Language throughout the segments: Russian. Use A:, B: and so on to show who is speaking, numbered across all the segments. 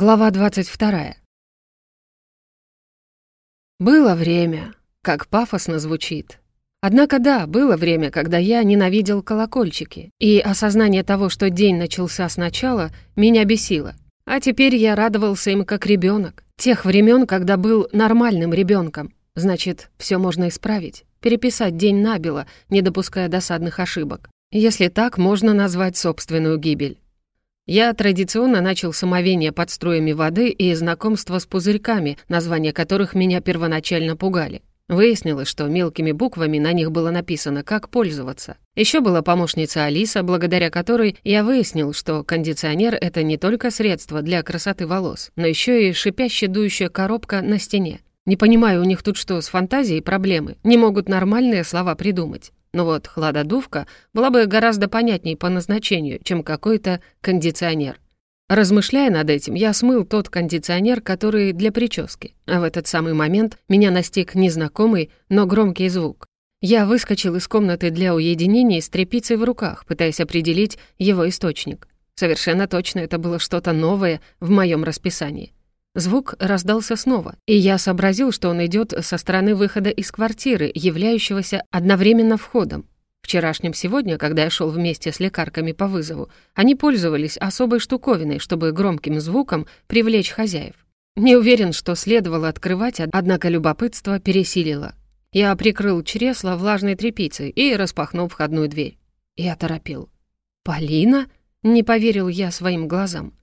A: Глава 22. Было время, как пафосно звучит. Однако да, было время, когда я ненавидел колокольчики, и осознание того, что день начался сначала, меня бесило. А теперь я радовался им как ребенок. Тех времен, когда был нормальным ребенком. Значит, все можно исправить, переписать день набело, не допуская досадных ошибок. Если так, можно назвать собственную гибель. Я традиционно начал самовение под струями воды и знакомство с пузырьками, названия которых меня первоначально пугали. Выяснилось, что мелкими буквами на них было написано «как пользоваться». Еще была помощница Алиса, благодаря которой я выяснил, что кондиционер — это не только средство для красоты волос, но еще и шипящая дующая коробка на стене. Не понимаю, у них тут что, с фантазией проблемы? Не могут нормальные слова придумать. Но вот хладодувка была бы гораздо понятней по назначению, чем какой-то кондиционер. Размышляя над этим, я смыл тот кондиционер, который для прически. А в этот самый момент меня настиг незнакомый, но громкий звук. Я выскочил из комнаты для уединения с тряпицей в руках, пытаясь определить его источник. Совершенно точно это было что-то новое в моем расписании. Звук раздался снова, и я сообразил, что он идет со стороны выхода из квартиры, являющегося одновременно входом. Вчерашним сегодня, когда я шел вместе с лекарками по вызову, они пользовались особой штуковиной, чтобы громким звуком привлечь хозяев. Не уверен, что следовало открывать, однако любопытство пересилило. Я прикрыл чресло влажной тряпицей и распахнул входную дверь. Я торопил. «Полина?» — не поверил я своим глазам.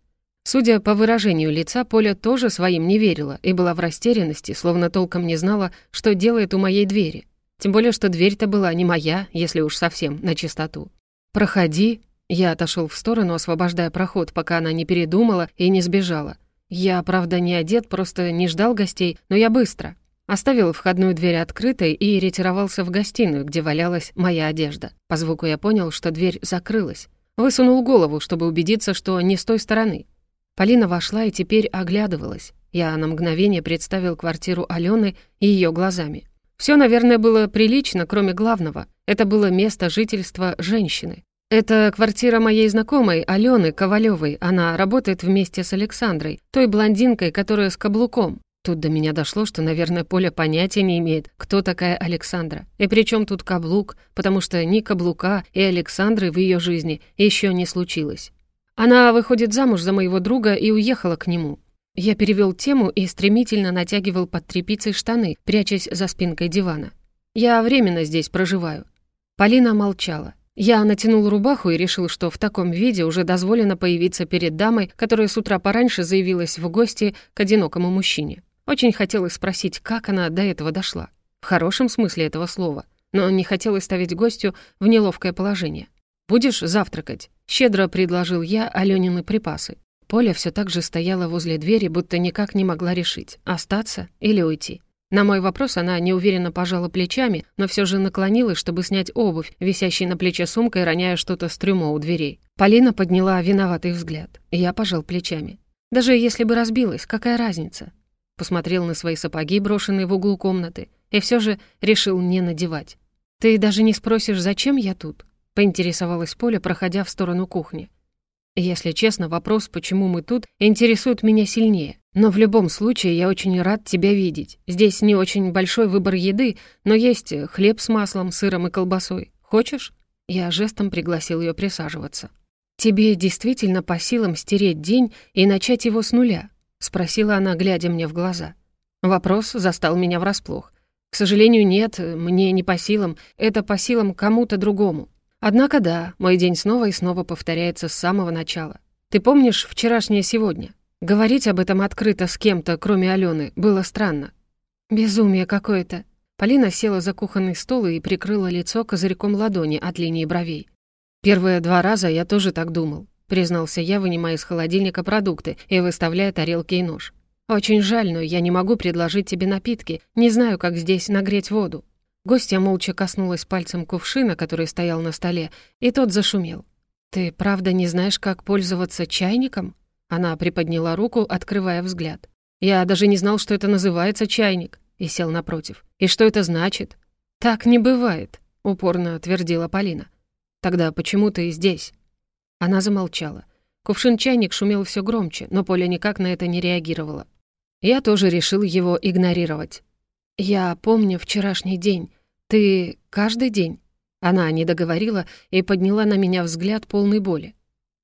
A: Судя по выражению лица, Поля тоже своим не верила и была в растерянности, словно толком не знала, что делает у моей двери. Тем более, что дверь-то была не моя, если уж совсем на чистоту. «Проходи». Я отошел в сторону, освобождая проход, пока она не передумала и не сбежала. Я, правда, не одет, просто не ждал гостей, но я быстро. Оставил входную дверь открытой и ретировался в гостиную, где валялась моя одежда. По звуку я понял, что дверь закрылась. Высунул голову, чтобы убедиться, что не с той стороны. Полина вошла и теперь оглядывалась. Я на мгновение представил квартиру Алены и ее глазами. Все, наверное, было прилично, кроме главного. Это было место жительства женщины. Это квартира моей знакомой, Алены Ковалевой. Она работает вместе с Александрой, той блондинкой, которая с каблуком. Тут до меня дошло, что, наверное, Поля понятия не имеет, кто такая Александра. И при чем тут каблук, потому что ни каблука и Александры в ее жизни еще не случилось. Она выходит замуж за моего друга и уехала к нему. Я перевел тему и стремительно натягивал под тряпицей штаны, прячась за спинкой дивана. Я временно здесь проживаю. Полина молчала. Я натянул рубаху и решил, что в таком виде уже дозволено появиться перед дамой, которая с утра пораньше заявилась в гости к одинокому мужчине. Очень хотелось спросить, как она до этого дошла. В хорошем смысле этого слова. Но не хотелось ставить гостю в неловкое положение. «Будешь завтракать?» — щедро предложил я Алёнины припасы. Поля все так же стояла возле двери, будто никак не могла решить, остаться или уйти. На мой вопрос она неуверенно пожала плечами, но все же наклонилась, чтобы снять обувь, висящей на плече сумкой, роняя что-то с трюмо у дверей. Полина подняла виноватый взгляд. Я пожал плечами. Даже если бы разбилась, какая разница? Посмотрел на свои сапоги, брошенные в углу комнаты, и все же решил не надевать. «Ты даже не спросишь, зачем я тут?» Поинтересовалась Поля, проходя в сторону кухни. Если честно, вопрос, почему мы тут, интересует меня сильнее. Но в любом случае я очень рад тебя видеть. Здесь не очень большой выбор еды, но есть хлеб с маслом, сыром и колбасой. Хочешь? Я жестом пригласил ее присаживаться. «Тебе действительно по силам стереть день и начать его с нуля?» — спросила она, глядя мне в глаза. Вопрос застал меня врасплох. «К сожалению, нет, мне не по силам, это по силам кому-то другому. Однако да, мой день снова и снова повторяется с самого начала. Ты помнишь вчерашнее сегодня? Говорить об этом открыто с кем-то, кроме Алены, было странно. Безумие какое-то. Полина села за кухонный стол и прикрыла лицо козырьком ладони от линии бровей. Первые два раза я тоже так думал, признался я, вынимая из холодильника продукты и выставляя тарелки и нож. Очень жаль, но я не могу предложить тебе напитки, не знаю, как здесь нагреть воду. Гостья молча коснулась пальцем кувшина, который стоял на столе, и тот зашумел. «Ты правда не знаешь, как пользоваться чайником?» Она приподняла руку, открывая взгляд. «Я даже не знал, что это называется чайник», и сел напротив. «И что это значит?» «Так не бывает», — упорно твердила Полина. «Тогда почему ты здесь?» Она замолчала. Кувшин-чайник шумел все громче, но Поля никак на это не реагировала. Я тоже решил его игнорировать. «Я помню вчерашний день. Ты каждый день?» Она не договорила и подняла на меня взгляд полной боли.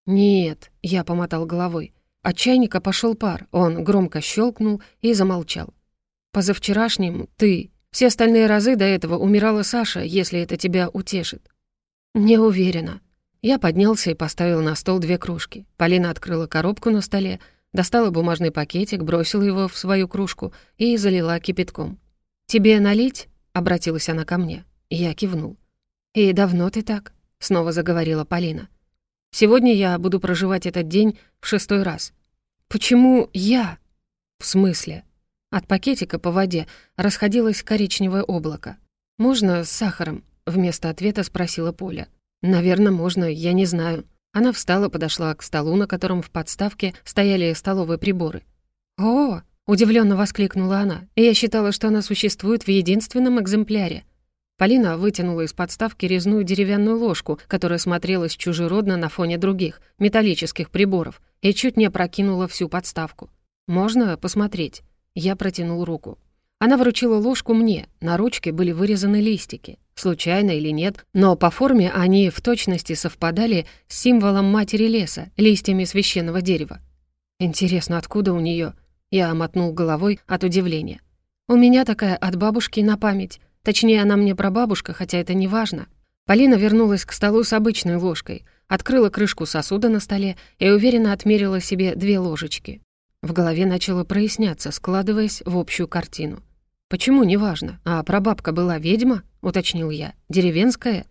A: «Нет», — я помотал головой. От чайника пошел пар, он громко щелкнул и замолчал. «Позавчерашним ты. Все остальные разы до этого умирала Саша, если это тебя утешит». «Не уверена». Я поднялся и поставил на стол две кружки. Полина открыла коробку на столе, достала бумажный пакетик, бросила его в свою кружку и залила кипятком. «Тебе налить?» — обратилась она ко мне. Я кивнул. «И давно ты так?» — снова заговорила Полина. «Сегодня я буду проживать этот день в шестой раз». «Почему я?» «В смысле?» От пакетика по воде расходилось коричневое облако. «Можно с сахаром?» — вместо ответа спросила Поля. «Наверное, можно, я не знаю». Она встала, подошла к столу, на котором в подставке стояли столовые приборы. «О!» — удивленно воскликнула она. «Я считала, что она существует в единственном экземпляре». Полина вытянула из подставки резную деревянную ложку, которая смотрелась чужеродно на фоне других, металлических приборов, и чуть не опрокинула всю подставку. «Можно посмотреть?» Я протянул руку. Она вручила ложку мне, на ручке были вырезаны листики. Случайно или нет, но по форме они в точности совпадали с символом матери леса, листьями священного дерева. Интересно, откуда у нее? Я мотнул головой от удивления. У меня такая от бабушки на память. Точнее, она мне прабабушка, хотя это не важно. Полина вернулась к столу с обычной ложкой, открыла крышку сосуда на столе и уверенно отмерила себе две ложечки. В голове начало проясняться, складываясь в общую картину. «Почему неважно? А прабабка была ведьма?» — уточнил я. «Деревенская?»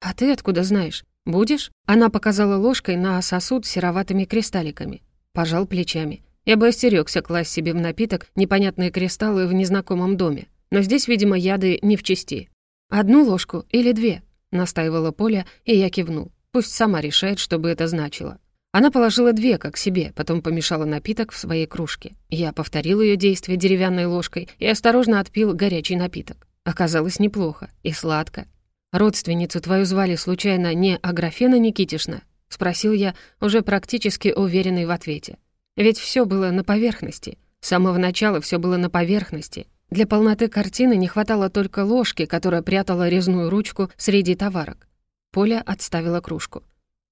A: «А ты откуда знаешь? Будешь?» Она показала ложкой на сосуд с сероватыми кристалликами. Пожал плечами. Я бы остерёгся класть себе в напиток непонятные кристаллы в незнакомом доме. Но здесь, видимо, яды не в чести. «Одну ложку или две?» — настаивала Поля, и я кивнул. Пусть сама решает, что бы это значило. Она положила две, как себе, потом помешала напиток в своей кружке. Я повторил ее действие деревянной ложкой и осторожно отпил горячий напиток. Оказалось неплохо и сладко. «Родственницу твою звали случайно не Аграфена Никитишна?» — спросил я, уже практически уверенный в ответе. Ведь все было на поверхности. С самого начала все было на поверхности. Для полноты картины не хватало только ложки, которая прятала резную ручку среди товарок. Поля отставила кружку.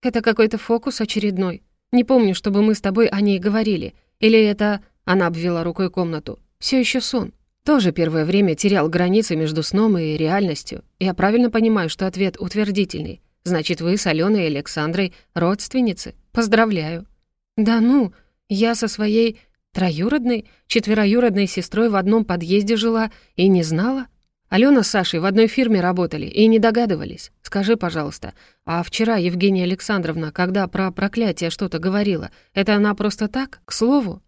A: «Это какой-то фокус очередной. Не помню, чтобы мы с тобой о ней говорили. Или это...» Она обвела рукой комнату. Все еще сон. Тоже первое время терял границы между сном и реальностью. Я правильно понимаю, что ответ утвердительный. Значит, вы с Аленой и Александрой родственницы. Поздравляю. Да ну, я со своей Троюродной, четвероюродной сестрой в одном подъезде жила и не знала? Алена с Сашей в одной фирме работали и не догадывались. Скажи, пожалуйста, а вчера Евгения Александровна, когда про проклятие что-то говорила, это она просто так, к слову?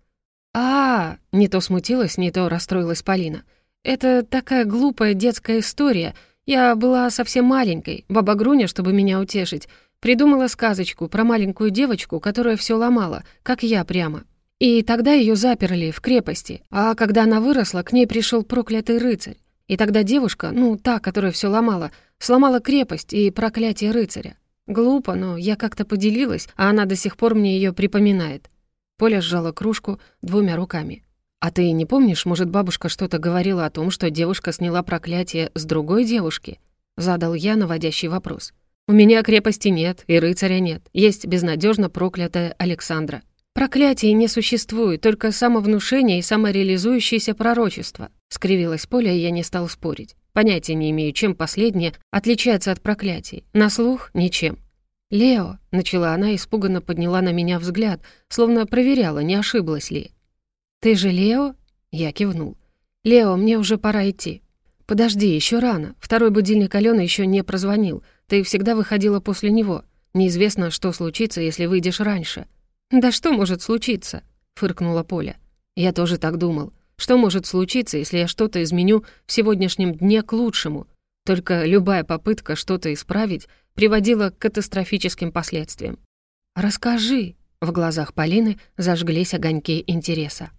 A: А, -а, -а не то смутилась, не то расстроилась Полина. Это такая глупая детская история. Я была совсем маленькой, баба Груня, чтобы меня утешить, придумала сказочку про маленькую девочку, которая все ломала, как я прямо. И тогда ее заперли в крепости, а когда она выросла, к ней пришел проклятый рыцарь. И тогда девушка, ну, та, которая все ломала, сломала крепость и проклятие рыцаря. Глупо, но я как-то поделилась, а она до сих пор мне ее припоминает. Поля сжала кружку двумя руками. «А ты не помнишь, может, бабушка что-то говорила о том, что девушка сняла проклятие с другой девушки?» Задал я наводящий вопрос. «У меня крепости нет, и рыцаря нет. Есть безнадежно проклятая Александра. «Проклятий не существует, только самовнушение и самореализующееся пророчество», — скривилась Поля, и я не стал спорить. Понятия не имею, чем последнее отличается от проклятий. На слух — ничем. «Лео», — начала она, испуганно подняла на меня взгляд, словно проверяла, не ошиблась ли. «Ты же Лео?» — я кивнул. «Лео, мне уже пора идти». «Подожди, еще рано. Второй будильник Алены еще не прозвонил. Ты всегда выходила после него. Неизвестно, что случится, если выйдешь раньше». «Да что может случиться?» — фыркнула Поля. «Я тоже так думал. Что может случиться, если я что-то изменю в сегодняшнем дне к лучшему? Только любая попытка что-то исправить приводила к катастрофическим последствиям. «Расскажи!» — в глазах Полины зажглись огоньки интереса.